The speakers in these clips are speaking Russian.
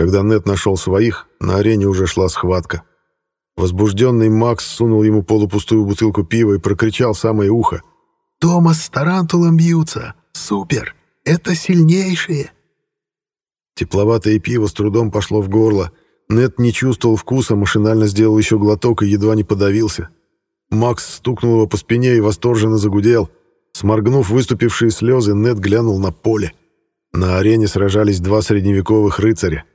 Когда Нет нашел своих, на арене уже шла схватка. Возбужденный Макс сунул ему полупустую бутылку пива и прокричал самое ухо. «Томас с Тарантулом бьются! Супер! Это сильнейшие!» Тепловатое пиво с трудом пошло в горло. Нет не чувствовал вкуса, машинально сделал еще глоток и едва не подавился. Макс стукнул его по спине и восторженно загудел. Сморгнув выступившие слезы, Нет глянул на поле. На арене сражались два средневековых рыцаря.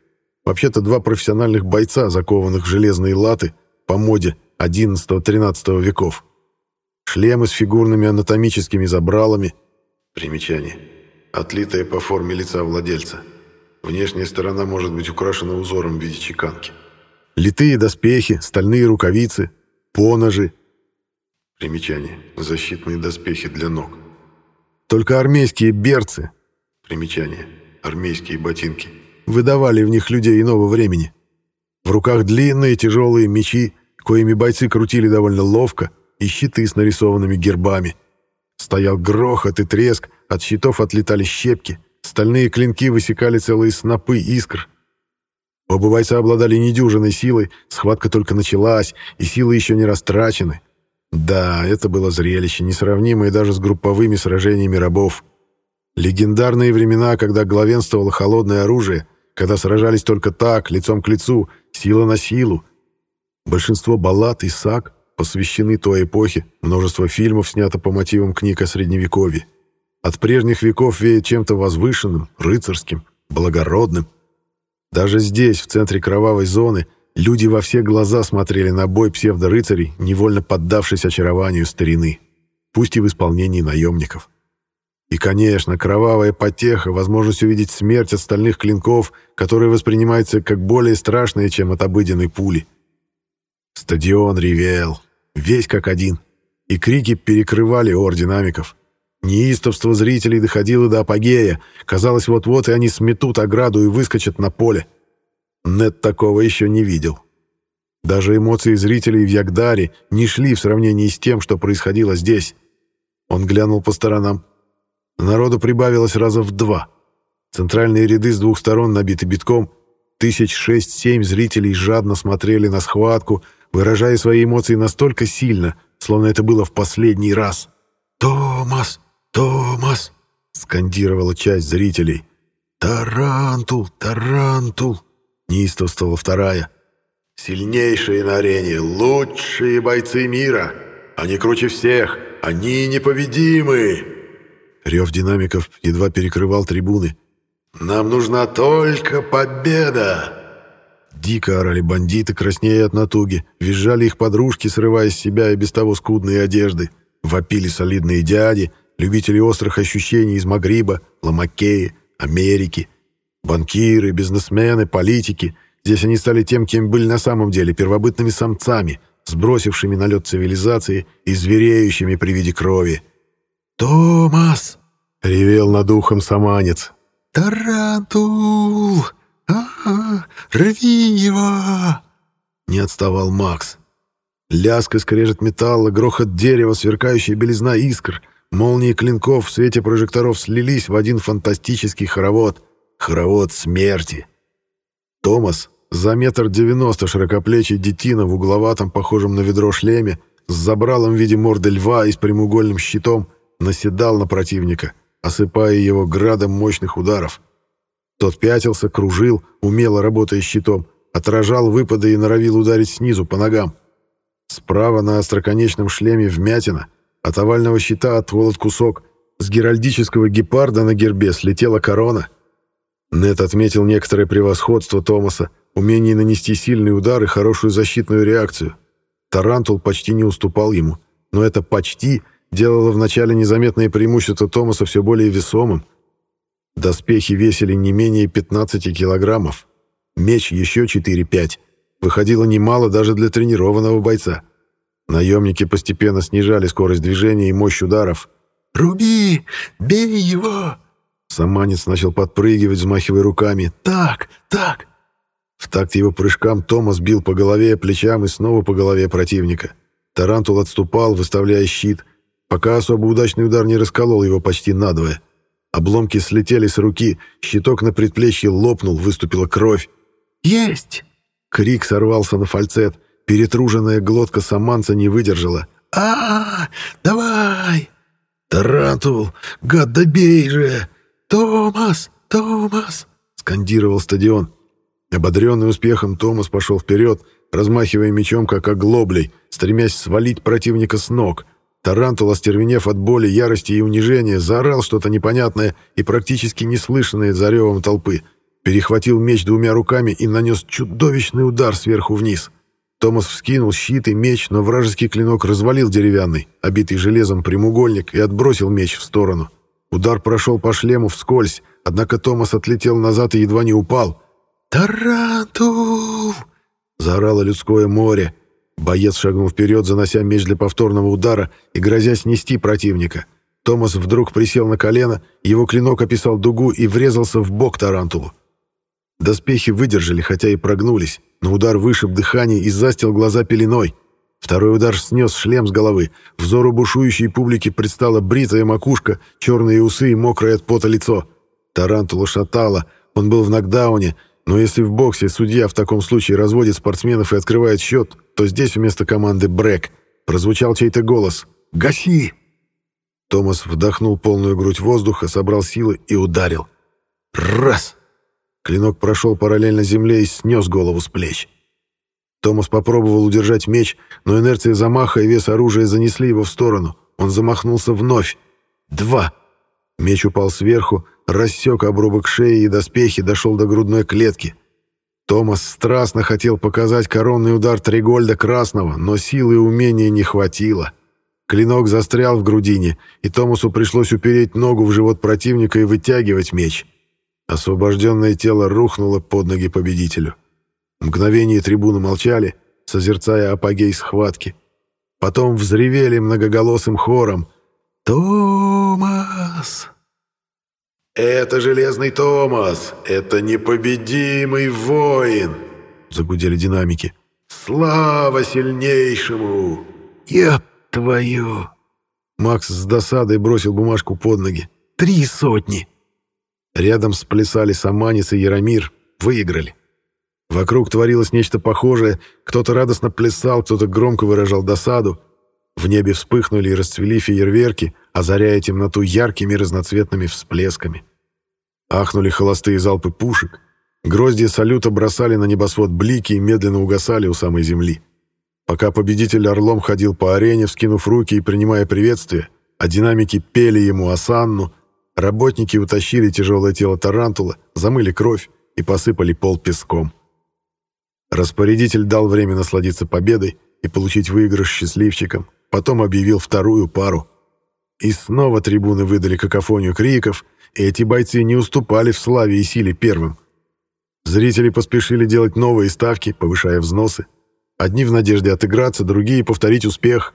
Вообще-то два профессиональных бойца, закованных в железные латы, по моде XI-XIII веков. Шлемы с фигурными анатомическими забралами. Примечание. Отлитая по форме лица владельца. Внешняя сторона может быть украшена узором в виде чеканки. Литые доспехи, стальные рукавицы, поножи. Примечание. Защитные доспехи для ног. Только армейские берцы. Примечание. Армейские ботинки. Выдавали в них людей иного времени. В руках длинные тяжелые мечи, коими бойцы крутили довольно ловко, и щиты с нарисованными гербами. Стоял грохот и треск, от щитов отлетали щепки, стальные клинки высекали целые снопы искр. Оба бойца обладали недюжиной силой, схватка только началась, и силы еще не растрачены. Да, это было зрелище, несравнимое даже с групповыми сражениями рабов. Легендарные времена, когда главенствовало холодное оружие, когда сражались только так, лицом к лицу, сила на силу. Большинство баллад и саг посвящены той эпохе, множество фильмов снято по мотивам книг о Средневековье. От прежних веков веет чем-то возвышенным, рыцарским, благородным. Даже здесь, в центре кровавой зоны, люди во все глаза смотрели на бой псевдорыцарей, невольно поддавшись очарованию старины, пусть и в исполнении наемников. И, конечно, кровавая потеха, возможность увидеть смерть от стальных клинков, которая воспринимается как более страшная, чем от обыденной пули. Стадион ревел, весь как один, и крики перекрывали ор динамиков. Неистовство зрителей доходило до апогея, казалось, вот-вот и они сметут ограду и выскочат на поле. Нет такого еще не видел. Даже эмоции зрителей в Ягдаре не шли в сравнении с тем, что происходило здесь. Он глянул по сторонам. Народу прибавилось раза в два. Центральные ряды с двух сторон набиты битком. Тысяч шесть-семь зрителей жадно смотрели на схватку, выражая свои эмоции настолько сильно, словно это было в последний раз. «Томас! Томас!» — скандировала часть зрителей. «Тарантул! Тарантул!» — неистовствовала вторая. «Сильнейшие на арене, лучшие бойцы мира! Они круче всех! Они непобедимы!» Рев динамиков едва перекрывал трибуны. «Нам нужна только победа!» Дико орали бандиты, краснея от натуги, визжали их подружки, срывая с себя и без того скудные одежды, вопили солидные дяди, любители острых ощущений из Магриба, Ламакеи, Америки, банкиры, бизнесмены, политики. Здесь они стали тем, кем были на самом деле, первобытными самцами, сбросившими налет цивилизации и звереющими при виде крови. «Томас!» — ревел над ухом саманец. «Тарантул! А-а, рви его!» Не отставал Макс. Лязг скрежет металла, грохот дерева, сверкающая белизна искр, молнии клинков в свете прожекторов слились в один фантастический хоровод. Хоровод смерти. Томас, за метр девяносто широкоплечий детина в угловатом, похожем на ведро шлеме, с забралом в виде морды льва и с прямоугольным щитом, наседал на противника, осыпая его градом мощных ударов. Тот пятился, кружил, умело работая щитом, отражал выпады и норовил ударить снизу по ногам. Справа на остроконечном шлеме вмятина, от овального щита отколот кусок, с геральдического гепарда на гербе слетела корона. Нет отметил некоторое превосходство Томаса, умение нанести сильный удар и хорошую защитную реакцию. Тарантул почти не уступал ему, но это «почти» делало вначале незаметное преимущество Томаса все более весомым. Доспехи весили не менее 15 килограммов, меч еще 4-5. Выходило немало даже для тренированного бойца. Наемники постепенно снижали скорость движения и мощь ударов. «Руби! Бей его!» Саманец начал подпрыгивать, взмахивая руками. «Так, так!» В такт его прыжкам Томас бил по голове, плечам и снова по голове противника. Тарантул отступал, выставляя щит — пока особо удачный удар не расколол его почти надвое. Обломки слетели с руки, щиток на предплечье лопнул, выступила кровь. Есть!» Крик сорвался на фальцет. Перетруженная глотка саманца не выдержала. а, -а, -а Давай!» «Тарантул! Гад, добей же!» «Томас! Томас!» — скандировал стадион. Ободренный успехом, Томас пошел вперед, размахивая мечом, как оглоблей, стремясь свалить противника с ног. Тарантул, остервенев от боли, ярости и унижения, заорал что-то непонятное и практически неслышанное за ревом толпы. Перехватил меч двумя руками и нанес чудовищный удар сверху вниз. Томас вскинул щит и меч, но вражеский клинок развалил деревянный, обитый железом прямоугольник, и отбросил меч в сторону. Удар прошел по шлему вскользь, однако Томас отлетел назад и едва не упал. «Тарантул!» — заорало людское море. Боец шагнул вперед, занося меч для повторного удара и грозя снести противника. Томас вдруг присел на колено, его клинок описал дугу и врезался в бок Тарантулу. Доспехи выдержали, хотя и прогнулись, но удар вышиб дыхание и застил глаза пеленой. Второй удар снес шлем с головы. Взору бушующей публики предстала бритая макушка, черные усы и мокрое от пота лицо. Тарантула шатала, он был в нокдауне, но если в боксе судья в таком случае разводит спортсменов и открывает счет, то здесь вместо команды «Брэк» прозвучал чей-то голос «Гаси!». Томас вдохнул полную грудь воздуха, собрал силы и ударил. Раз! Клинок прошел параллельно земле и снес голову с плеч. Томас попробовал удержать меч, но инерция замаха и вес оружия занесли его в сторону. Он замахнулся вновь. Два! Меч упал сверху, рассек обрубок шеи и доспехи, дошел до грудной клетки. Томас страстно хотел показать коронный удар Тригольда Красного, но силы и умения не хватило. Клинок застрял в грудине, и Томасу пришлось упереть ногу в живот противника и вытягивать меч. Освобожденное тело рухнуло под ноги победителю. Мгновение трибуны молчали, созерцая апогей схватки. Потом взревели многоголосым хором «Томас!» «Это Железный Томас! Это непобедимый воин!» Загудели динамики. «Слава сильнейшему!» «Я твою!» Макс с досадой бросил бумажку под ноги. «Три сотни!» Рядом сплясали Саманец и Яромир. Выиграли. Вокруг творилось нечто похожее. Кто-то радостно плясал, кто-то громко выражал досаду. В небе вспыхнули и расцвели фейерверки, озаряя темноту яркими разноцветными всплесками. Ахнули холостые залпы пушек. Гроздья салюта бросали на небосвод блики и медленно угасали у самой земли. Пока победитель орлом ходил по арене, вскинув руки и принимая приветствие, а динамики пели ему осанну, Работники утащили тяжелое тело тарантула, замыли кровь и посыпали пол песком. Распорядитель дал время насладиться победой и получить выигрыш счастливчикам, потом объявил вторую пару. И снова трибуны выдали какофонию криков, и эти бойцы не уступали в славе и силе первым. Зрители поспешили делать новые ставки, повышая взносы. Одни в надежде отыграться, другие — повторить успех.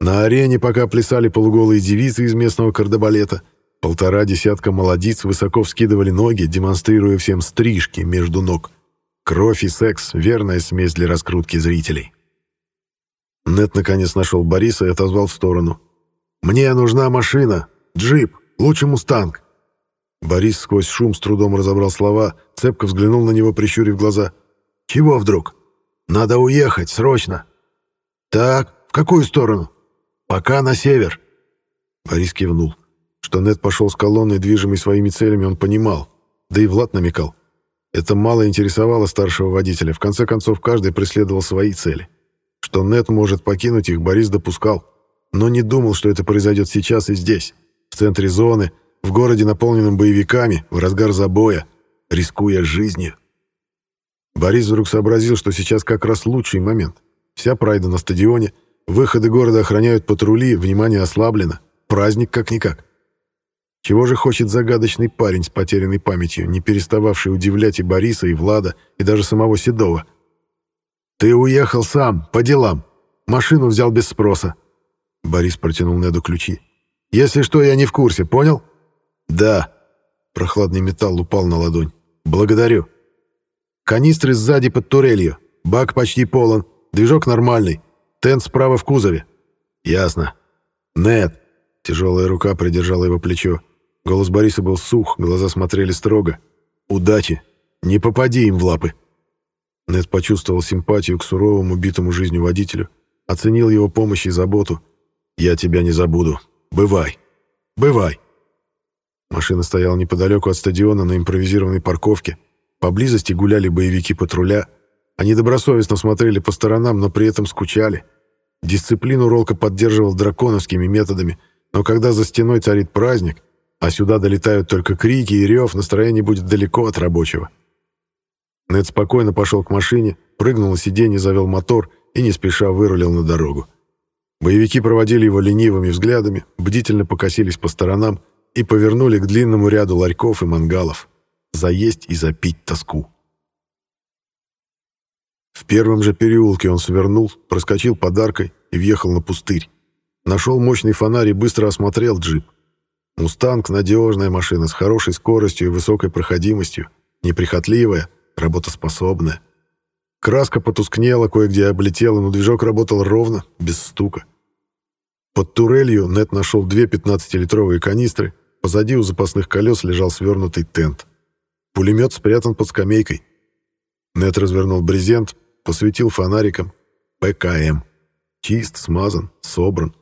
На арене пока плясали полуголые девицы из местного кардебалета — Полтора десятка молодиц высоко вскидывали ноги, демонстрируя всем стрижки между ног. Кровь и секс — верная смесь для раскрутки зрителей. Нет наконец нашел Бориса и отозвал в сторону. «Мне нужна машина, джип, лучше мустанг». Борис сквозь шум с трудом разобрал слова, цепко взглянул на него, прищурив глаза. «Чего вдруг? Надо уехать, срочно!» «Так, в какую сторону?» «Пока на север». Борис кивнул. Что Нед пошел с колонной, движимой своими целями, он понимал. Да и Влад намекал. Это мало интересовало старшего водителя. В конце концов, каждый преследовал свои цели. Что Нед может покинуть их, Борис допускал. Но не думал, что это произойдет сейчас и здесь, в центре зоны, в городе, наполненном боевиками, в разгар забоя, рискуя жизнью. Борис вдруг сообразил, что сейчас как раз лучший момент. Вся прайда на стадионе, выходы города охраняют патрули, внимание ослаблено. Праздник как-никак. Чего же хочет загадочный парень с потерянной памятью, не перестававший удивлять и Бориса, и Влада, и даже самого Седова? «Ты уехал сам, по делам. Машину взял без спроса». Борис протянул Неду ключи. «Если что, я не в курсе, понял?» «Да». Прохладный металл упал на ладонь. «Благодарю». «Канистры сзади под турелью. Бак почти полон. Движок нормальный. Тент справа в кузове». «Ясно». «Нед». Тяжелая рука придержала его плечо. Голос Бориса был сух, глаза смотрели строго. «Удачи! Не попади им в лапы!» Нед почувствовал симпатию к суровому, битому жизнью водителю, оценил его помощь и заботу. «Я тебя не забуду. Бывай. Бывай». Машина стояла неподалеку от стадиона на импровизированной парковке. Поблизости гуляли боевики патруля. Они добросовестно смотрели по сторонам, но при этом скучали. Дисциплину Ролка поддерживал драконовскими методами, но когда за стеной царит праздник, а сюда долетают только крики и рев, настроение будет далеко от рабочего. Нед спокойно пошел к машине, прыгнул на сиденье, завел мотор и не спеша вырулил на дорогу. Боевики проводили его ленивыми взглядами, бдительно покосились по сторонам и повернули к длинному ряду ларьков и мангалов. Заесть и запить тоску. В первом же переулке он свернул, проскочил подаркой и въехал на пустырь. Нашел мощный фонарь и быстро осмотрел джип. «Мустанг» — надежная машина с хорошей скоростью и высокой проходимостью, неприхотливая, работоспособная. Краска потускнела, кое-где облетела, но движок работал ровно, без стука. Под турелью Нет нашел две 15-литровые канистры, позади у запасных колес лежал свернутый тент. Пулемет спрятан под скамейкой. Нет развернул брезент, посветил фонариком. ПКМ. Чист, смазан, собран.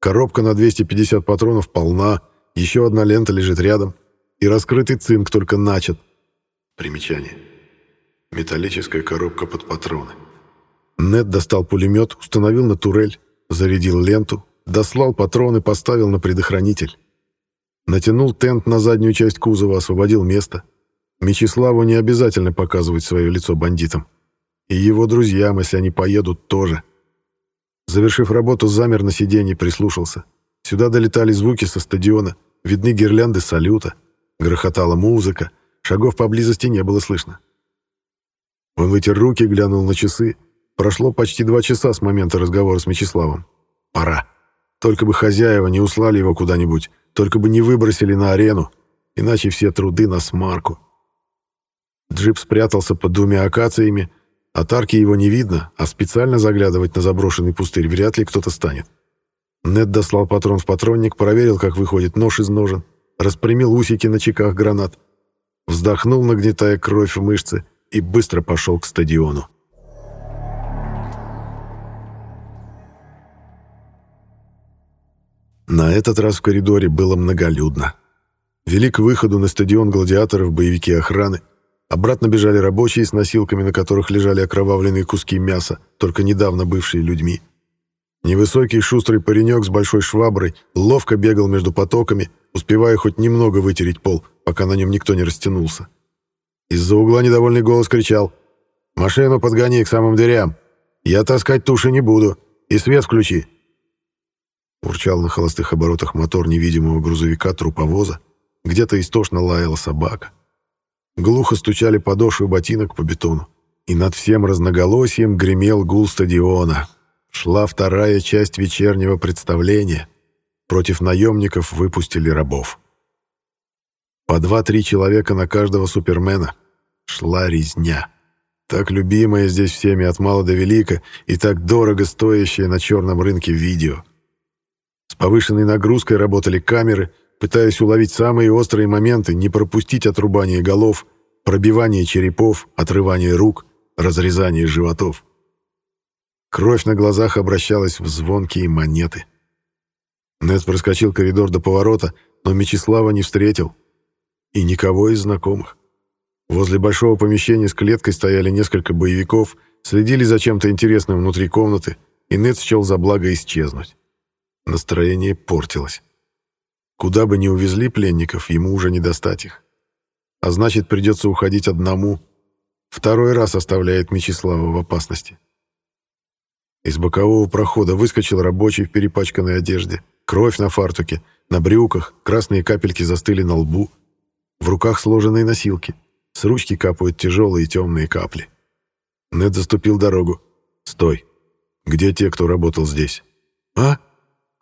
Коробка на 250 патронов полна, еще одна лента лежит рядом, и раскрытый цинк только начат. Примечание. Металлическая коробка под патроны. Нед достал пулемет, установил на турель, зарядил ленту, дослал патроны, поставил на предохранитель. Натянул тент на заднюю часть кузова, освободил место. Мечиславу не обязательно показывать свое лицо бандитам. И его друзьям, если они поедут, тоже. Завершив работу, замер на сиденье, прислушался. Сюда долетали звуки со стадиона, видны гирлянды салюта, грохотала музыка, шагов поблизости не было слышно. Он вытер руки, глянул на часы. Прошло почти два часа с момента разговора с Мечиславом. Пора. Только бы хозяева не услали его куда-нибудь, только бы не выбросили на арену, иначе все труды на смарку. Джип спрятался под двумя акациями, от арки его не видно, а специально заглядывать на заброшенный пустырь вряд ли кто-то станет. Нед дослал патрон в патронник, проверил, как выходит нож из ножен, распрямил усики на чеках гранат, вздохнул, нагнетая кровь в мышцы, и быстро пошел к стадиону. На этот раз в коридоре было многолюдно. Вели к выходу на стадион гладиаторов боевики охраны, Обратно бежали рабочие с носилками, на которых лежали окровавленные куски мяса, только недавно бывшие людьми. Невысокий шустрый паренек с большой шваброй ловко бегал между потоками, успевая хоть немного вытереть пол, пока на нем никто не растянулся. Из-за угла недовольный голос кричал «Машину подгони к самым дверям! Я таскать туши не буду! И свет включи!» Урчал на холостых оборотах мотор невидимого грузовика труповоза, где-то истошно лаяла собака. Глухо стучали подошвы ботинок по бетону. И над всем разноголосием гремел гул стадиона. Шла вторая часть вечернего представления. Против наемников выпустили рабов. По два-три человека на каждого супермена. Шла резня. Так любимая здесь всеми от мала до велика и так дорого стоящая на черном рынке видео. С повышенной нагрузкой работали камеры — пытаясь уловить самые острые моменты, не пропустить отрубание голов, пробивание черепов, отрывание рук, разрезание животов. Кровь на глазах обращалась в звонкие монеты. Нед проскочил коридор до поворота, но Мечислава не встретил. И никого из знакомых. Возле большого помещения с клеткой стояли несколько боевиков, следили за чем-то интересным внутри комнаты, и Нед счел за благо исчезнуть. Настроение портилось. Куда бы ни увезли пленников, ему уже не достать их. А значит, придется уходить одному. Второй раз оставляет Мечислава в опасности. Из бокового прохода выскочил рабочий в перепачканной одежде. Кровь на фартуке, на брюках, красные капельки застыли на лбу. В руках сложенные носилки. С ручки капают тяжелые темные капли. Нед заступил дорогу. «Стой! Где те, кто работал здесь?» «А?»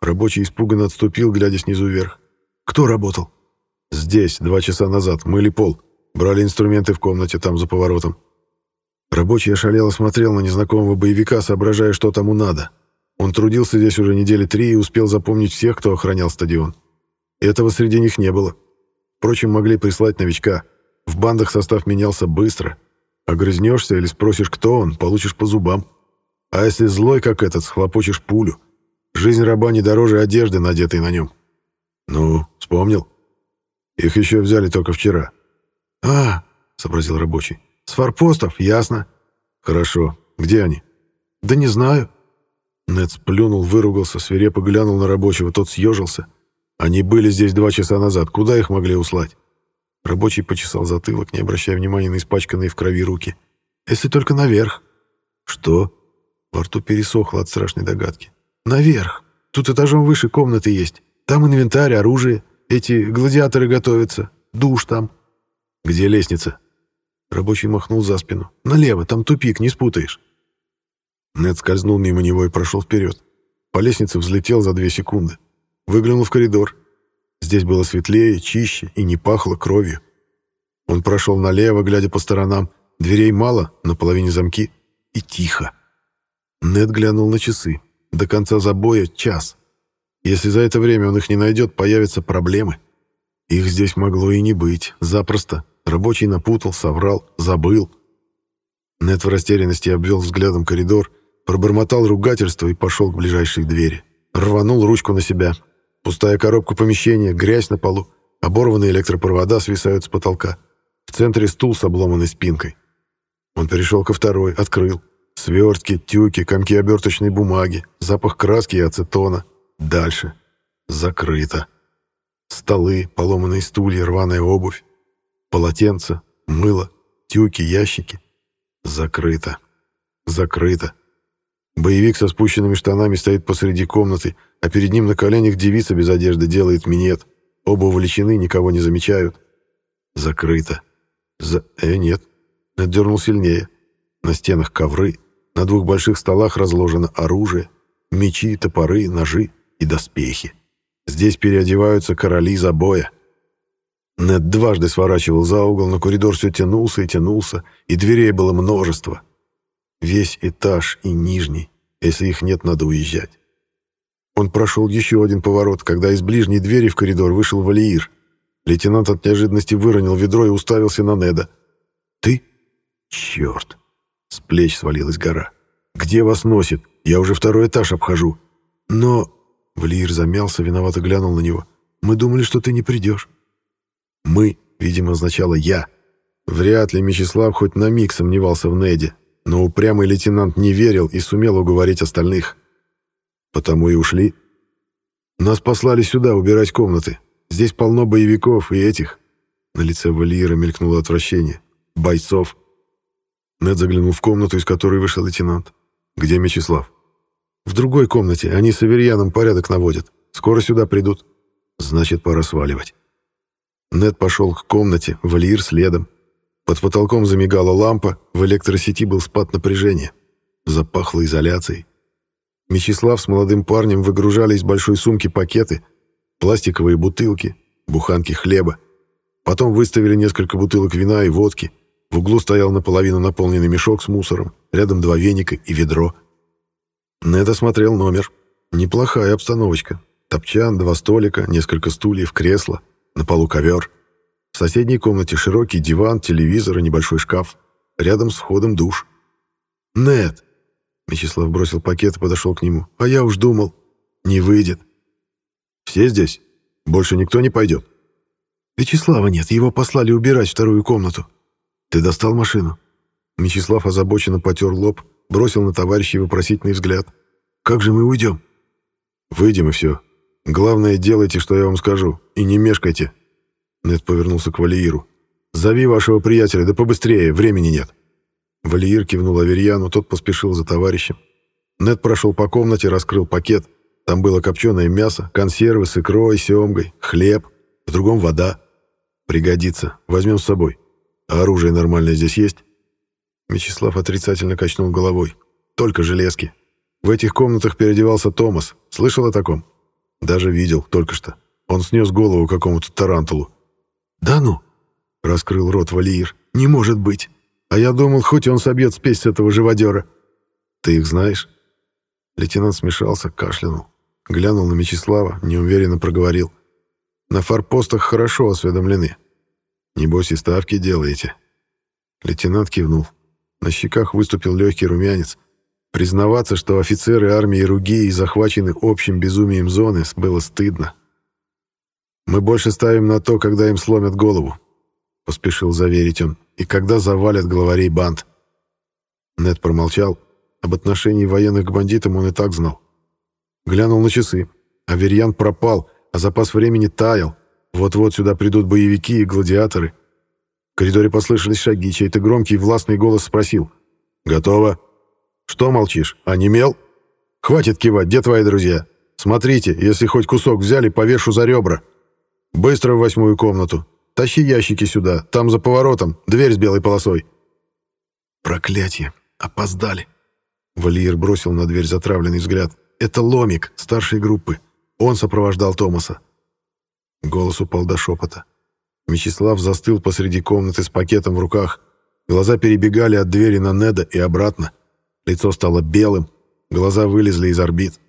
Рабочий испуганно отступил, глядя снизу вверх. Кто работал? Здесь, два часа назад, мыли пол. Брали инструменты в комнате, там, за поворотом. Рабочий ошалело смотрел на незнакомого боевика, соображая, что тому надо. Он трудился здесь уже недели три и успел запомнить всех, кто охранял стадион. Этого среди них не было. Впрочем, могли прислать новичка. В бандах состав менялся быстро. Огрызнешься или спросишь, кто он, получишь по зубам. А если злой, как этот, схлопочешь пулю. Жизнь раба не дороже одежды, надетой на нем. Ну, вспомнил? Их еще взяли только вчера. «А, — сообразил рабочий, — с форпостов, ясно». «Хорошо. Где они?» «Да не знаю». Нед сплюнул, выругался, свирепо глянул на рабочего, тот съежился. «Они были здесь два часа назад. Куда их могли услать?» Рабочий почесал затылок, не обращая внимания на испачканные в крови руки. «Если только наверх». «Что?» Во рту пересохло от страшной догадки. «Наверх. Тут этажом выше комнаты есть. Там инвентарь, оружие. Эти гладиаторы готовятся. Душ там». «Где лестница?» Рабочий махнул за спину. «Налево, там тупик, не спутаешь». Нед скользнул мимо него и прошел вперед. По лестнице взлетел за две секунды. Выглянул в коридор. Здесь было светлее, чище и не пахло кровью. Он прошел налево, глядя по сторонам. Дверей мало, на половине замки. И тихо. Нед глянул на часы. До конца забоя час. Если за это время он их не найдет, появятся проблемы. Их здесь могло и не быть. Запросто. Рабочий напутал, соврал, забыл. Нед в растерянности обвел взглядом коридор, пробормотал ругательство и пошел к ближайшей двери. Рванул ручку на себя, Пустая коробка помещения, грязь на полу, оборванные электропровода свисают с потолка. В центре стул с обломанной спинкой. Он перешел ко второй, открыл. Свертки, тюки, комки оберточной бумаги, запах краски и ацетона. Дальше. Закрыто. Столы, поломанные стулья, рваная обувь. Полотенца, мыло, тюки, ящики. Закрыто. Закрыто. Боевик со спущенными штанами стоит посреди комнаты, а перед ним на коленях девица без одежды делает минет. Оба увлечены, никого не замечают. Закрыто. За... Э, нет. Отдернул сильнее. На стенах ковры. На двух больших столах разложено оружие. Мечи, топоры, ножи и доспехи. Здесь переодеваются короли забоя. Нед дважды сворачивал за угол, но коридор все тянулся и тянулся, и дверей было множество. Весь этаж и нижний. Если их нет, надо уезжать. Он прошел еще один поворот, когда из ближней двери в коридор вышел Валиир. Лейтенант от неожиданности выронил ведро и уставился на Неда. «Ты? Черт!» С плеч свалилась гора. «Где вас носит? Я уже второй этаж обхожу». «Но...» Валиир замялся, виновато глянул на него. «Мы думали, что ты не придешь». «Мы», видимо, означало «я». Вряд ли Мечислав хоть на миг сомневался в Неде, но упрямый лейтенант не верил и сумел уговорить остальных. Потому и ушли. Нас послали сюда убирать комнаты. Здесь полно боевиков и этих. На лице Валиера мелькнуло отвращение. Бойцов. Нед заглянул в комнату, из которой вышел лейтенант. Где Мечислав? В другой комнате. Они с Аверьяном порядок наводят. Скоро сюда придут. Значит, пора сваливать. Нед пошел к комнате, Валиир следом. Под потолком замигала лампа, в электросети был спад напряжения. Запахло изоляцией. Мечислав с молодым парнем выгружали из большой сумки пакеты, пластиковые бутылки, буханки хлеба. Потом выставили несколько бутылок вина и водки. В углу стоял наполовину наполненный мешок с мусором, рядом два веника и ведро. Нед осмотрел номер. Неплохая обстановочка. Топчан, два столика, несколько стульев, кресло, на полу ковер — в соседней комнате широкий диван, телевизор и небольшой шкаф. Рядом с входом душ. «Нет!» Мячеслав бросил пакет и подошел к нему. «А я уж думал. Не выйдет». «Все здесь? Больше никто не пойдет?» «Вячеслава нет, его послали убирать вторую комнату». «Ты достал машину?» Мячеслав озабоченно потер лоб, бросил на товарища вопросительный взгляд. «Как же мы уйдем?» «Выйдем и все. Главное, делайте, что я вам скажу, и не мешкайте. Нед повернулся к Валииру. «Зови вашего приятеля, да побыстрее, времени нет». Валиир кивнул Аверьяну, тот поспешил за товарищем. Нед прошел по комнате, раскрыл пакет. Там было копченое мясо, консервы с икрой, семгой, хлеб, в другом вода. Пригодится, возьмем с собой. А оружие нормальное здесь есть? Мечислав отрицательно качнул головой. Только железки. В этих комнатах переодевался Томас. Слышал о таком? Даже видел, только что. Он снес голову какому-то тарантулу. «Да ну!» — раскрыл рот Валиир. «Не может быть! А я думал, хоть он собьет спесь с этого живодера». «Ты их знаешь?» Лейтенант смешался, кашлянул. Глянул на Мечислава, неуверенно проговорил. «На форпостах хорошо осведомлены. Небось и ставки делаете». Лейтенант кивнул. На щеках выступил легкий румянец. Признаваться, что офицеры армии Ругии захвачены общим безумием зоны, было стыдно. «Мы больше ставим на то, когда им сломят голову», — поспешил заверить он, «и когда завалят главарей банд». Нед промолчал. Об отношении военных к бандитам он и так знал. Глянул на часы. Аверьян пропал, а запас времени таял. Вот-вот сюда придут боевики и гладиаторы. В коридоре послышались шаги, чей-то громкий властный голос спросил. «Готово?» «Что молчишь? Онемел?» «Хватит кивать, где твои друзья? Смотрите, если хоть кусок взяли, повешу за ребра. Быстро в восьмую комнату. Тащи ящики сюда, там за поворотом, дверь с белой полосой». «Проклятие! Опоздали!» Валиер бросил на дверь затравленный взгляд. «Это Ломик, старшей группы. Он сопровождал Томаса». Голос упал до шепота. Мечислав застыл посреди комнаты с пакетом в руках. Глаза перебегали от двери на Неда и обратно. Лицо стало белым, глаза вылезли из орбит.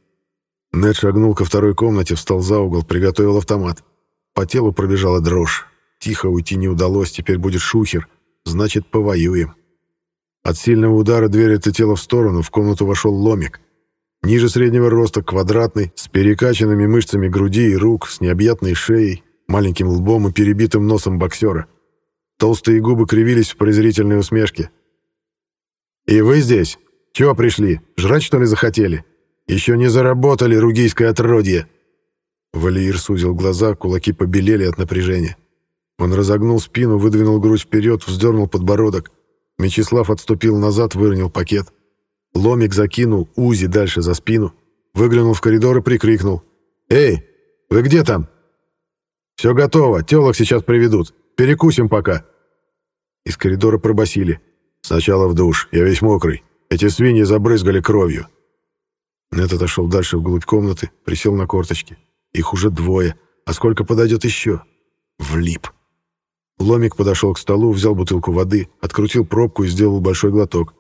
Нед шагнул ко второй комнате, встал за угол, приготовил автомат. По телу пробежала дрожь. Тихо уйти не удалось, теперь будет шухер. Значит, повоюем. От сильного удара дверь отлетела в сторону, в комнату вошел ломик. Ниже среднего роста, квадратный, с перекачанными мышцами груди и рук, с необъятной шеей, маленьким лбом и перебитым носом боксера. Толстые губы кривились в презрительной усмешке. «И вы здесь? Чего пришли? Жрать, что ли, захотели? Еще не заработали, ругийское отродье!» Валиир сузил глаза, кулаки побелели от напряжения. Он разогнул спину, выдвинул грудь вперед, вздернул подбородок. Мечислав отступил назад, выронил пакет. Ломик закинул Узи дальше за спину, выглянул в коридор и прикрикнул. «Эй, вы где там?» «Все готово, телок сейчас приведут. Перекусим пока». Из коридора пробасили. «Сначала в душ, я весь мокрый. Эти свиньи забрызгали кровью». Нет отошел дальше вглубь комнаты, присел на корточки. Их уже двое. А сколько подойдет еще? Влип. Ломик подошел к столу, взял бутылку воды, открутил пробку и сделал большой глоток.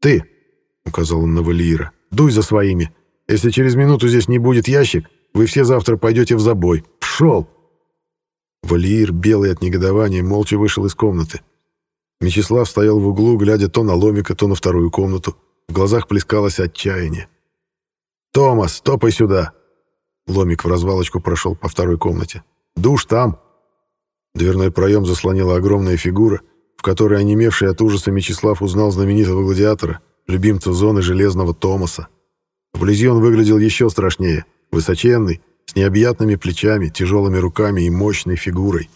«Ты!» — указал он на Валиира. «Дуй за своими. Если через минуту здесь не будет ящик, вы все завтра пойдете в забой. Пшел!» Валиир, белый от негодования, молча вышел из комнаты. Мечислав стоял в углу, глядя то на Ломика, то на вторую комнату. В глазах плескалось отчаяние. «Томас, топай сюда!» Ломик в развалочку прошел по второй комнате. «Душ там!» Дверной проем заслонила огромная фигура, в которой онемевший от ужаса Мечислав узнал знаменитого гладиатора, любимца зоны Железного Томаса. Вблизи он выглядел еще страшнее, высоченный, с необъятными плечами, тяжелыми руками и мощной фигурой.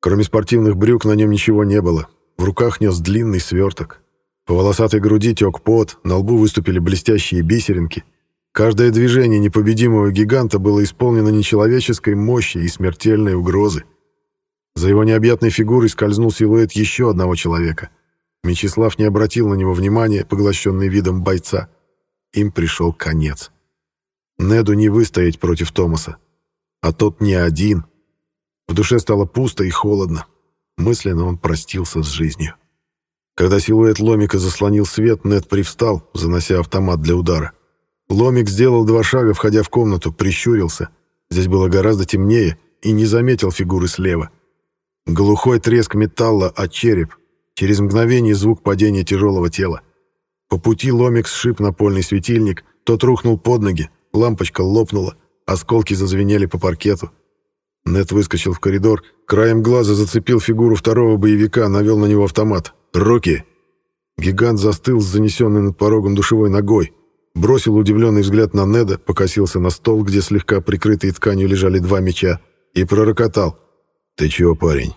Кроме спортивных брюк на нем ничего не было. В руках нес длинный сверток. По волосатой груди тек пот, на лбу выступили блестящие бисеринки. Каждое движение непобедимого гиганта было исполнено нечеловеческой мощи и смертельной угрозы. За его необъятной фигурой скользнул силуэт еще одного человека. Мечислав не обратил на него внимания, поглощенный видом бойца. Им пришел конец. Неду не выстоять против Томаса. А тот не один. В душе стало пусто и холодно. Мысленно он простился с жизнью. Когда силуэт Ломика заслонил свет, Нед привстал, занося автомат для удара. Ломик сделал два шага, входя в комнату, прищурился. Здесь было гораздо темнее и не заметил фигуры слева. Глухой треск металла а череп. Через мгновение звук падения тяжелого тела. По пути ломик сшиб напольный светильник, тот рухнул под ноги, лампочка лопнула, осколки зазвенели по паркету. Нет выскочил в коридор, краем глаза зацепил фигуру второго боевика, навел на него автомат. «Руки!» Гигант застыл с занесенной над порогом душевой ногой, бросил удивленный взгляд на Неда, покосился на стол, где слегка прикрытые тканью лежали два меча, и пророкотал. «Ты чего, парень?»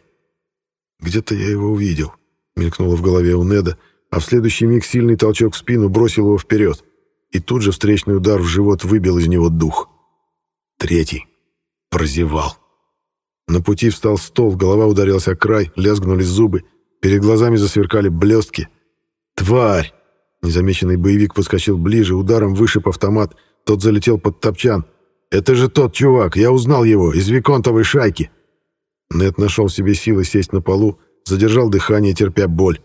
«Где-то я его увидел», — мелькнуло в голове у Неда, а в следующий миг сильный толчок в спину бросил его вперед, и тут же встречный удар в живот выбил из него дух. Третий. Прозевал. На пути встал стол, голова ударилась о край, лязгнули зубы, перед глазами засверкали блестки. «Тварь!» Незамеченный боевик подскочил ближе, ударом вышиб автомат, тот залетел под топчан. «Это же тот чувак, я узнал его, из Виконтовой шайки!» Нет нашел себе силы сесть на полу, задержал дыхание, терпя боль.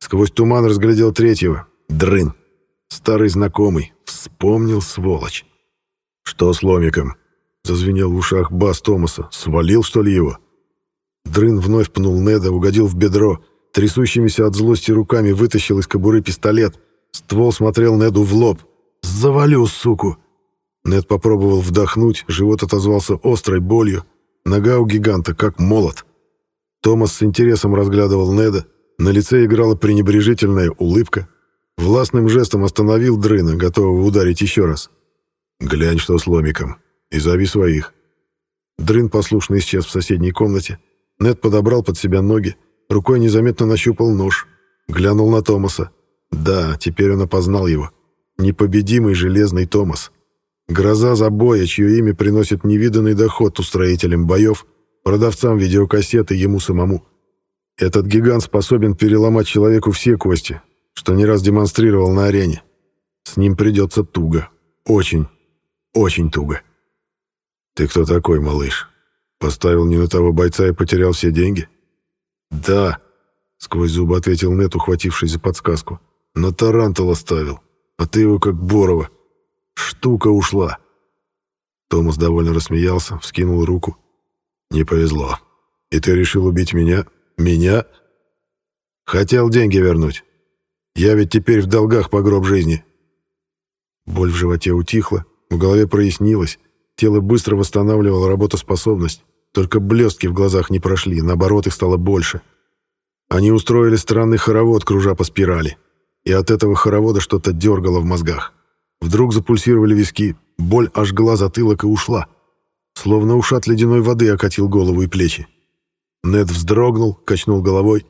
Сквозь туман разглядел третьего. Дрын. Старый знакомый. Вспомнил, сволочь. «Что с ломиком?» Зазвенел в ушах бас Томаса. «Свалил, что ли, его?» Дрын вновь пнул Неда, угодил в бедро. Трясущимися от злости руками вытащил из кобуры пистолет. Ствол смотрел Неду в лоб. «Завалю, суку!» Нед попробовал вдохнуть, живот отозвался острой болью. Нога у гиганта как молот. Томас с интересом разглядывал Неда. На лице играла пренебрежительная улыбка. Властным жестом остановил Дрына, готового ударить еще раз. «Глянь, что с ломиком. И зови своих». Дрын послушно исчез в соседней комнате. Нед подобрал под себя ноги, рукой незаметно нащупал нож. Глянул на Томаса. Да, теперь он опознал его. Непобедимый железный Томас. Гроза забоя, чье имя приносит невиданный доход устроителям боев, продавцам видеокассеты ему самому. Этот гигант способен переломать человеку все кости, что не раз демонстрировал на арене. С ним придется туго. Очень, очень туго. «Ты кто такой, малыш? Поставил не на того бойца и потерял все деньги?» «Да», — сквозь зубы ответил Нет, ухватившись за подсказку. «На Тарантула ставил, а ты его как борова. Штука ушла». Томас довольно рассмеялся, вскинул руку. «Не повезло. И ты решил убить меня? Меня?» «Хотел деньги вернуть. Я ведь теперь в долгах по гроб жизни». Боль в животе утихла, в голове прояснилось, тело быстро восстанавливало работоспособность. Только блестки в глазах не прошли, наоборот, их стало больше. Они устроили странный хоровод, кружа по спирали. И от этого хоровода что-то дергало в мозгах. Вдруг запульсировали виски, боль ожгла затылок и ушла. Словно ушат ледяной воды окатил голову и плечи. Нед вздрогнул, качнул головой.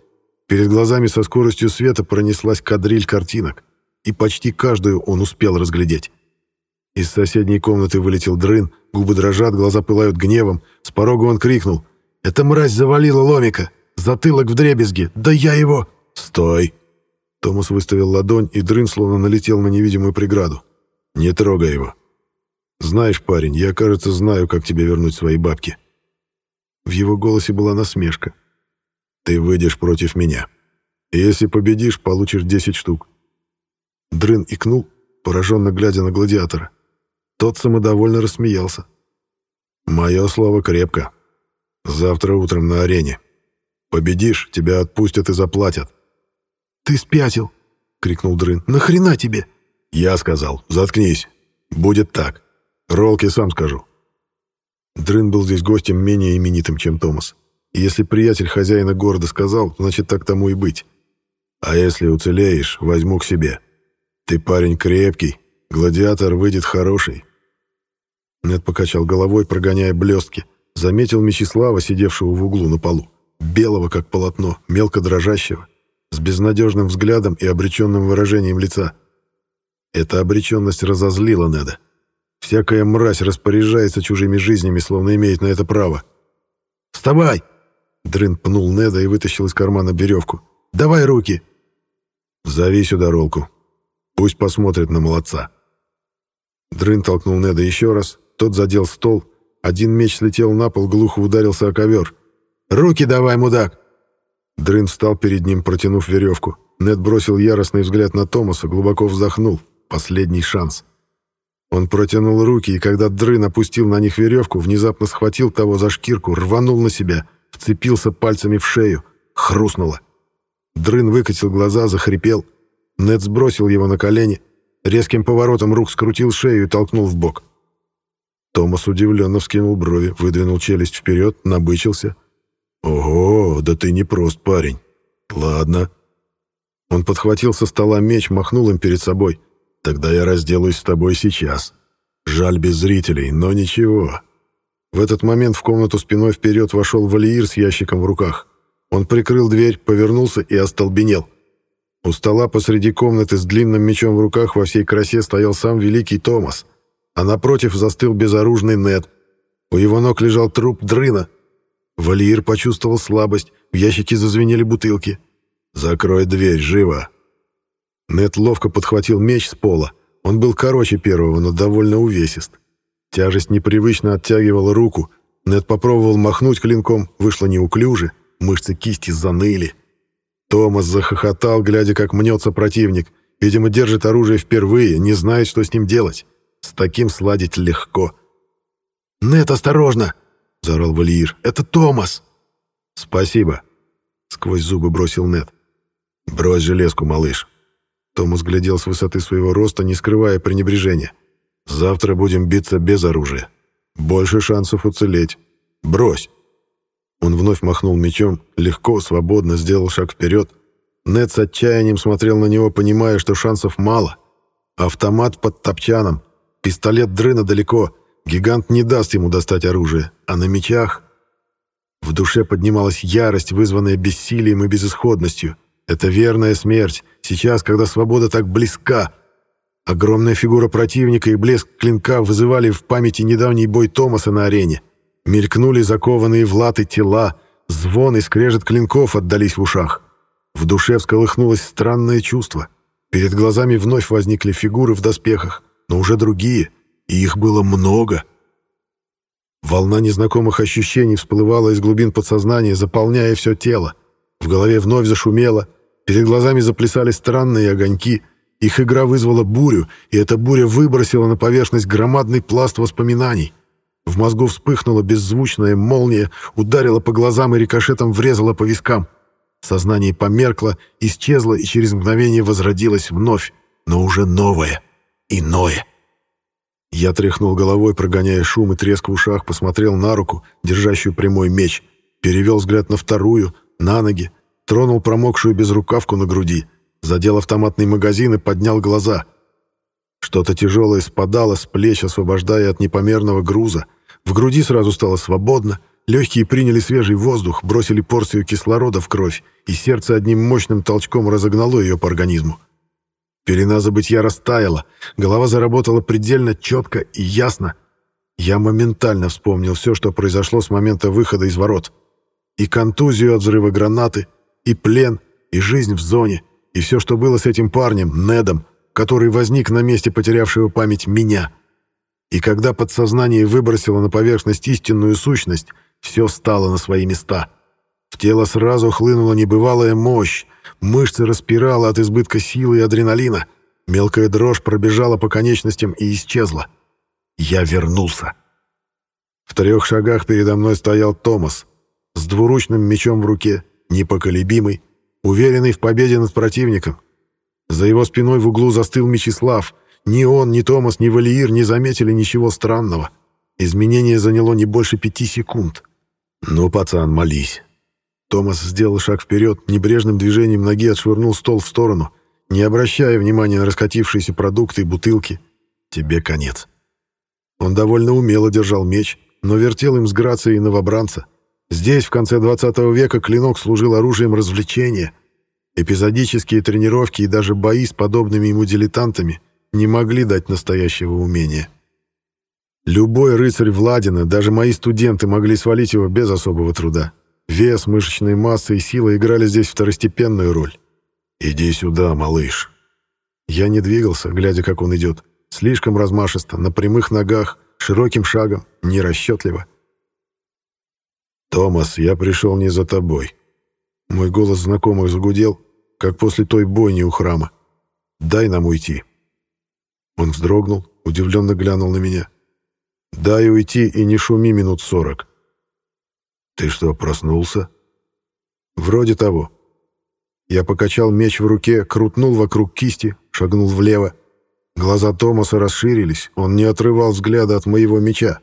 Перед глазами со скоростью света пронеслась кадриль картинок, и почти каждую он успел разглядеть. Из соседней комнаты вылетел дрын, губы дрожат, глаза пылают гневом. С порога он крикнул. «Эта мразь завалила ломика! Затылок в дребезге! Да я его...» «Стой!» Томас выставил ладонь, и дрын словно налетел на невидимую преграду. «Не трогай его. Знаешь, парень, я, кажется, знаю, как тебе вернуть свои бабки». В его голосе была насмешка. «Ты выйдешь против меня. И если победишь, получишь 10 штук». Дрын икнул, пораженно глядя на гладиатора. Тот самодовольно рассмеялся. «Мое слово крепко. Завтра утром на арене. Победишь, тебя отпустят и заплатят». «Ты спятил!» — крикнул Дрын. «Нахрена тебе?» «Я сказал, заткнись. Будет так. Ролки сам скажу». Дрын был здесь гостем менее именитым, чем Томас. И если приятель хозяина города сказал, значит, так тому и быть. А если уцелеешь, возьму к себе. Ты парень крепкий, Гладиатор выйдет хороший. Нед покачал головой, прогоняя блестки. Заметил Мечислава, сидевшего в углу на полу. Белого, как полотно, мелко дрожащего, с безнадежным взглядом и обреченным выражением лица. Эта обреченность разозлила Неда. Всякая мразь распоряжается чужими жизнями, словно имеет на это право. «Вставай!» Дрын пнул Неда и вытащил из кармана веревку. «Давай руки!» «Зови сюда Ролку. Пусть посмотрит на молодца». Дрын толкнул Неда еще раз, тот задел стол. Один меч слетел на пол, глухо ударился о ковер. «Руки давай, мудак!» Дрын встал перед ним, протянув веревку. Нед бросил яростный взгляд на Томаса, глубоко вздохнул. Последний шанс. Он протянул руки, и когда Дрын опустил на них веревку, внезапно схватил того за шкирку, рванул на себя, вцепился пальцами в шею. Хрустнуло. Дрын выкатил глаза, захрипел. Нед сбросил его на колени — Резким поворотом рук скрутил шею и толкнул в бок. Томас удивленно вскинул брови, выдвинул челюсть вперед, набычился. «Ого, да ты не прост парень. Ладно». Он подхватил со стола меч, махнул им перед собой. «Тогда я разделаюсь с тобой сейчас. Жаль без зрителей, но ничего». В этот момент в комнату спиной вперед вошел Валиир с ящиком в руках. Он прикрыл дверь, повернулся и остолбенел. У стола посреди комнаты с длинным мечом в руках во всей красе стоял сам великий Томас, а напротив застыл безоружный Нед. У его ног лежал труп Дрына. Валиир почувствовал слабость, в ящике зазвенели бутылки. «Закрой дверь, живо!» Нед ловко подхватил меч с пола. Он был короче первого, но довольно увесист. Тяжесть непривычно оттягивала руку. Нед попробовал махнуть клинком, вышло неуклюже, мышцы кисти заныли. Томас захохотал, глядя, как мнется противник. Видимо, держит оружие впервые, не знает, что с ним делать. С таким сладить легко. «Нет, осторожно!» — заорал Валиир. «Это Томас!» «Спасибо!» сквозь зубы бросил Нед. «Брось железку, малыш». Томас глядел с высоты своего роста, не скрывая пренебрежения. «Завтра будем биться без оружия. Больше шансов уцелеть. Брось!» Он вновь махнул мечом, легко, свободно сделал шаг вперед. Нед с отчаянием смотрел на него, понимая, что шансов мало. Автомат под топчаном, пистолет дрына далеко, гигант не даст ему достать оружие, а на мечах... В душе поднималась ярость, вызванная бессилием и безысходностью. Это верная смерть, сейчас, когда свобода так близка. Огромная фигура противника и блеск клинка вызывали в памяти недавний бой Томаса на арене. Мелькнули закованные в латы тела, звон и скрежет клинков отдались в ушах. В душе всколыхнулось странное чувство. Перед глазами вновь возникли фигуры в доспехах, но уже другие, и их было много — Волна незнакомых ощущений всплывала из глубин подсознания, заполняя все тело. В голове вновь зашумело, перед глазами заплясали странные огоньки. Их игра вызвала бурю, и эта буря выбросила на поверхность громадный пласт воспоминаний. В мозгу вспыхнула беззвучная молния, ударила по глазам и рикошетом врезала по вискам. Сознание померкло, исчезло и через мгновение возродилось вновь, но уже новое, иное. Я тряхнул головой, прогоняя шум и треск в ушах, посмотрел на руку, держащую прямой меч, перевел взгляд на вторую, на ноги, тронул промокшую безрукавку на груди, задел автоматный магазин и поднял глаза. Что-то тяжелое спадало с плеч, освобождая от непомерного груза. В груди сразу стало свободно, легкие приняли свежий воздух, бросили порцию кислорода в кровь, и сердце одним мощным толчком разогнало ее по организму. Пелена забытья растаяла, голова заработала предельно четко и ясно. Я моментально вспомнил все, что произошло с момента выхода из ворот. И контузию от взрыва гранаты, и плен, и жизнь в зоне, и все, что было с этим парнем, Недом, который возник на месте потерявшего память меня. И когда подсознание выбросило на поверхность истинную сущность, все стало на свои места. В тело сразу хлынула небывалая мощь, Мышцы распирало от избытка силы и адреналина. Мелкая дрожь пробежала по конечностям и исчезла. Я вернулся. В трех шагах передо мной стоял Томас с двуручным мечом в руке, непоколебимый, уверенный в победе над противником. За его спиной в углу застыл Мечислав. Ни он, ни Томас, ни Валиир не заметили ничего странного. Изменение заняло не больше пяти секунд. «Ну, пацан, молись. Томас сделал шаг вперед, небрежным движением ноги отшвырнул стол в сторону, не обращая внимания на раскатившиеся продукты и бутылки. «Тебе конец». Он довольно умело держал меч, но вертел им с грацией новобранца. Здесь, в конце 20 века, клинок служил оружием развлечения. Эпизодические тренировки и даже бои с подобными ему дилетантами не могли дать настоящего умения. Любой рыцарь Владина, даже мои студенты, могли свалить его без особого труда. Вес, мышечная масса и сила играли здесь второстепенную роль. «Иди сюда, малыш». Я не двигался, глядя, как он идет. Слишком размашисто, на прямых ногах, широким шагом, нерасчетливо. «Томас, я пришел не за тобой». Мой голос знакомых загудел, как после той бойни у храма. «Дай нам уйти». Он вздрогнул, удивленно глянул на меня. «Дай уйти и не шуми минут сорок. «Ты что, проснулся?» «Вроде того». Я покачал меч в руке, крутнул вокруг кисти, шагнул влево. Глаза Томаса расширились, он не отрывал взгляда от моего меча.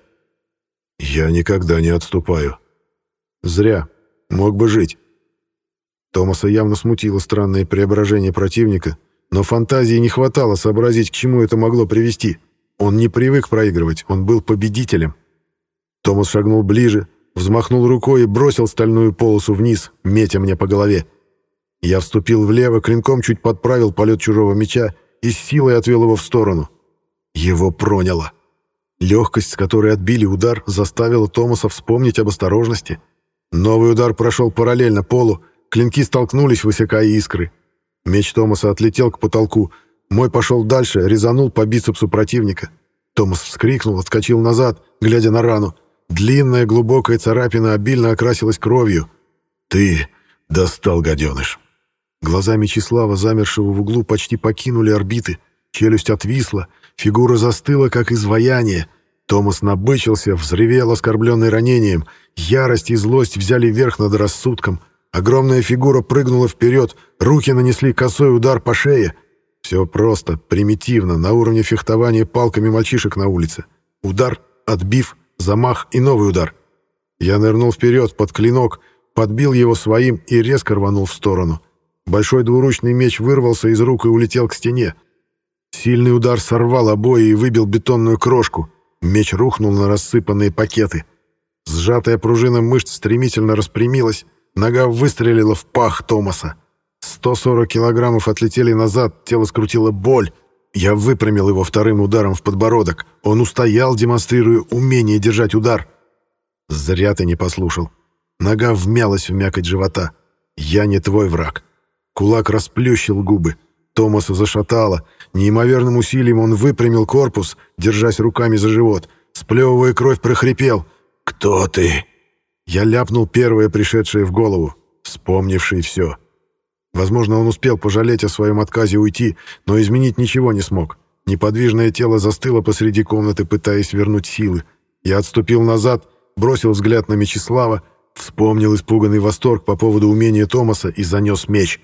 «Я никогда не отступаю». «Зря. Мог бы жить». Томаса явно смутило странное преображение противника, но фантазии не хватало сообразить, к чему это могло привести. Он не привык проигрывать, он был победителем. Томас шагнул ближе, взмахнул рукой и бросил стальную полосу вниз, метя мне по голове. Я вступил влево, клинком чуть подправил полет чужого меча и с силой отвел его в сторону. Его проняло. Легкость, с которой отбили удар, заставила Томаса вспомнить об осторожности. Новый удар прошел параллельно полу, клинки столкнулись, высекая искры. Меч Томаса отлетел к потолку. Мой пошел дальше, резанул по бицепсу противника. Томас вскрикнул, отскочил назад, глядя на рану. Длинная глубокая царапина обильно окрасилась кровью. «Ты достал, гаденыш!» Глаза Мечислава, замершего в углу, почти покинули орбиты. Челюсть отвисла, фигура застыла, как изваяние. Томас набычился, взревел, оскорбленный ранением. Ярость и злость взяли верх над рассудком. Огромная фигура прыгнула вперед, руки нанесли косой удар по шее. Все просто, примитивно, на уровне фехтования палками мальчишек на улице. Удар, отбив, замах и новый удар. Я нырнул вперед под клинок, подбил его своим и резко рванул в сторону. Большой двуручный меч вырвался из рук и улетел к стене. Сильный удар сорвал обои и выбил бетонную крошку. Меч рухнул на рассыпанные пакеты. Сжатая пружина мышц стремительно распрямилась, нога выстрелила в пах Томаса. 140 килограммов отлетели назад, тело скрутило боль. Я выпрямил его вторым ударом в подбородок. Он устоял, демонстрируя умение держать удар. Зря ты не послушал. Нога вмялась в мякоть живота. Я не твой враг. Кулак расплющил губы. Томаса зашатало. Неимоверным усилием он выпрямил корпус, держась руками за живот. Сплевывая кровь, прохрипел. «Кто ты?» Я ляпнул первое пришедшее в голову, вспомнивший все. Возможно, он успел пожалеть о своем отказе уйти, но изменить ничего не смог. Неподвижное тело застыло посреди комнаты, пытаясь вернуть силы. Я отступил назад, бросил взгляд на Мечислава, вспомнил испуганный восторг по поводу умения Томаса и занес меч.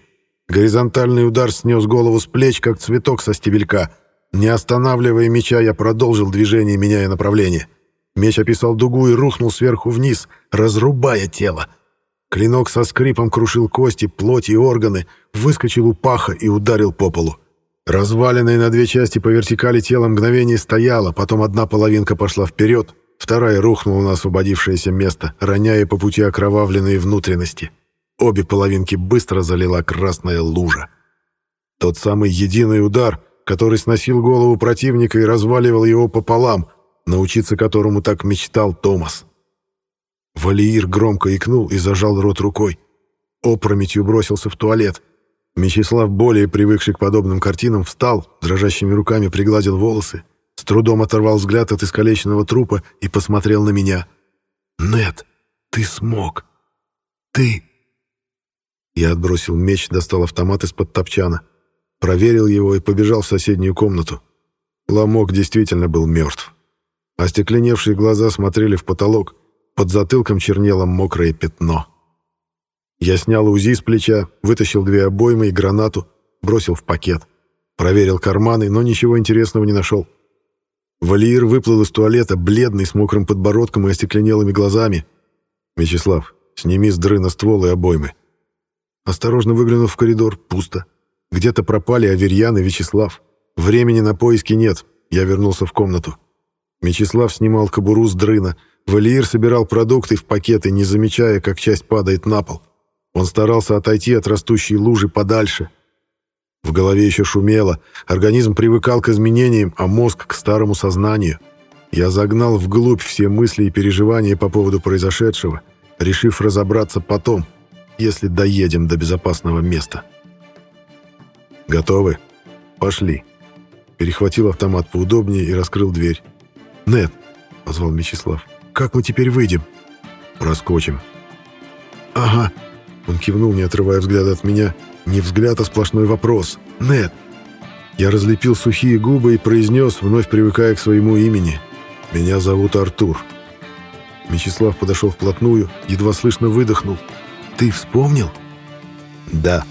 Горизонтальный удар снес голову с плеч, как цветок со стебелька. Не останавливая меча, я продолжил движение, меняя направление. Меч описал дугу и рухнул сверху вниз, разрубая тело. Клинок со скрипом крушил кости, плоть и органы, выскочил у паха и ударил по полу. Разваленное на две части по вертикали тело мгновение стояло, потом одна половинка пошла вперед, вторая рухнула на освободившееся место, роняя по пути окровавленные внутренности. Обе половинки быстро залила красная лужа. Тот самый единый удар, который сносил голову противника и разваливал его пополам, научиться которому так мечтал Томас. Валиир громко икнул и зажал рот рукой. Опрометью бросился в туалет. Мечислав, более привыкший к подобным картинам, встал, дрожащими руками пригладил волосы, с трудом оторвал взгляд от искалеченного трупа и посмотрел на меня. «Нет, ты смог. Ты...» Я отбросил меч, достал автомат из-под топчана, проверил его и побежал в соседнюю комнату. Ломок действительно был мертв. Остекленевшие глаза смотрели в потолок, под затылком чернело мокрое пятно. Я снял УЗИ с плеча, вытащил две обоймы и гранату, бросил в пакет. Проверил карманы, но ничего интересного не нашел. Валиир выплыл из туалета, бледный, с мокрым подбородком и остекленелыми глазами. «Вячеслав, сними с дрына ствол и обоймы». Осторожно выглянув в коридор, пусто. Где-то пропали Аверьян и Вячеслав. Времени на поиски нет. Я вернулся в комнату. Мечислав снимал кобуру с дрына, Валиир собирал продукты в пакеты, не замечая, как часть падает на пол. Он старался отойти от растущей лужи подальше. В голове еще шумело, организм привыкал к изменениям, а мозг к старому сознанию. Я загнал вглубь все мысли и переживания по поводу произошедшего, решив разобраться потом, если доедем до безопасного места. «Готовы? Пошли». Перехватил автомат поудобнее и раскрыл дверь. «Нет», — позвал Мечислав. Как мы теперь выйдем?» «Проскочим». «Ага». Он кивнул, не отрывая взгляда от меня. Не взгляд, а сплошной вопрос. «Нет». Я разлепил сухие губы и произнес, вновь привыкая к своему имени. «Меня зовут Артур». Мечислав подошел вплотную, едва слышно выдохнул. «Ты вспомнил?» «Да».